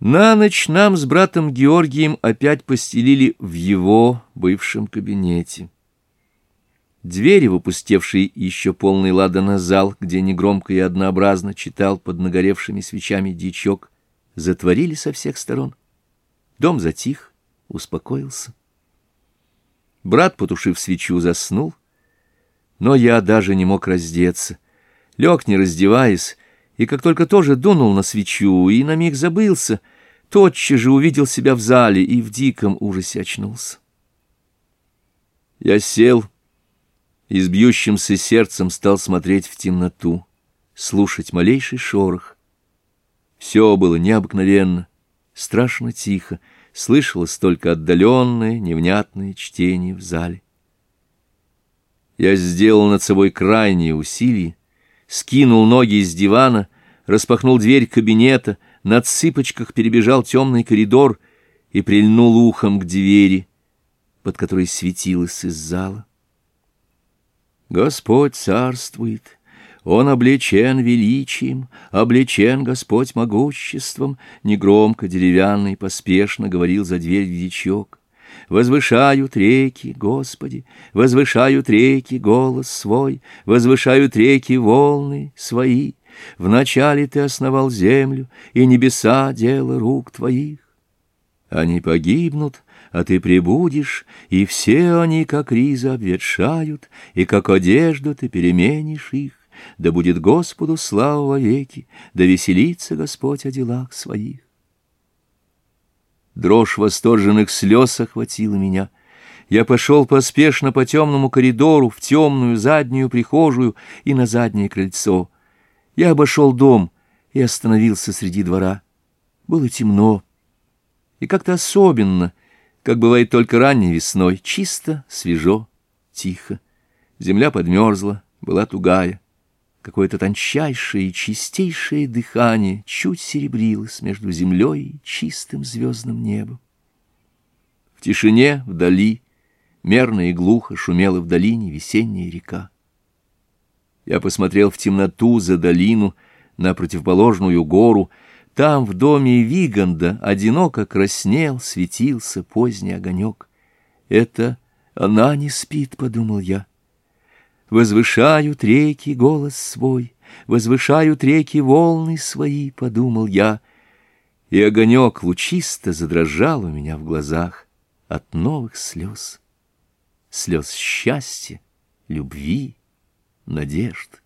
На ночь нам с братом Георгием опять постелили в его бывшем кабинете. Двери, выпустевшие еще полный лада на зал, где негромко и однообразно читал под нагоревшими свечами дичок, затворили со всех сторон. Дом затих, успокоился. Брат, потушив свечу, заснул, но я даже не мог раздеться. Лег, не раздеваясь, и как только тоже дунул на свечу и на миг забылся, тотчас же увидел себя в зале и в диком ужасе очнулся. Я сел и с бьющимся сердцем стал смотреть в темноту, слушать малейший шорох. Все было необыкновенно, страшно тихо, слышалось только отдаленное, невнятное чтение в зале. Я сделал над собой крайние усилия, скинул ноги из дивана распахнул дверь кабинета, на цыпочках перебежал темный коридор и прильнул ухом к двери, под которой светилось из зала. Господь царствует, Он облечен величием, облечен Господь могуществом, негромко, деревянный поспешно говорил за дверь дичок. Возвышают реки, Господи, возвышают реки голос свой, возвышают реки волны свои, Вначале ты основал землю, и небеса — дело рук твоих. Они погибнут, а ты прибудешь, и все они, как риза, обветшают, и как одежду ты переменишь их. Да будет Господу слава вовеки, да веселится Господь о делах своих. Дрожь восторженных слез охватила меня — я пошел поспешно по темному коридору в темную заднюю прихожую и на заднее крыльцо — я обошел дом и остановился среди двора. Было темно. И как-то особенно, как бывает только ранней весной, чисто, свежо, тихо. Земля подмерзла, была тугая. Какое-то тончайшее и чистейшее дыхание чуть серебрилось между землей и чистым звездным небом. В тишине, вдали, мерно и глухо шумела в долине весенняя река. Я посмотрел в темноту за долину, на противоположную гору. Там, в доме Виганда, одиноко краснел, светился поздний огонек. «Это она не спит», — подумал я. «Возвышают реки голос свой, возвышают реки волны свои», — подумал я. И огонек лучисто задрожал у меня в глазах от новых слез. Слез счастья, любви, надежд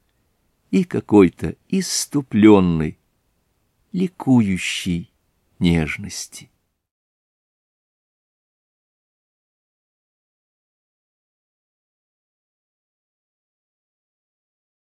и какой-то иступленной, ликующей нежности.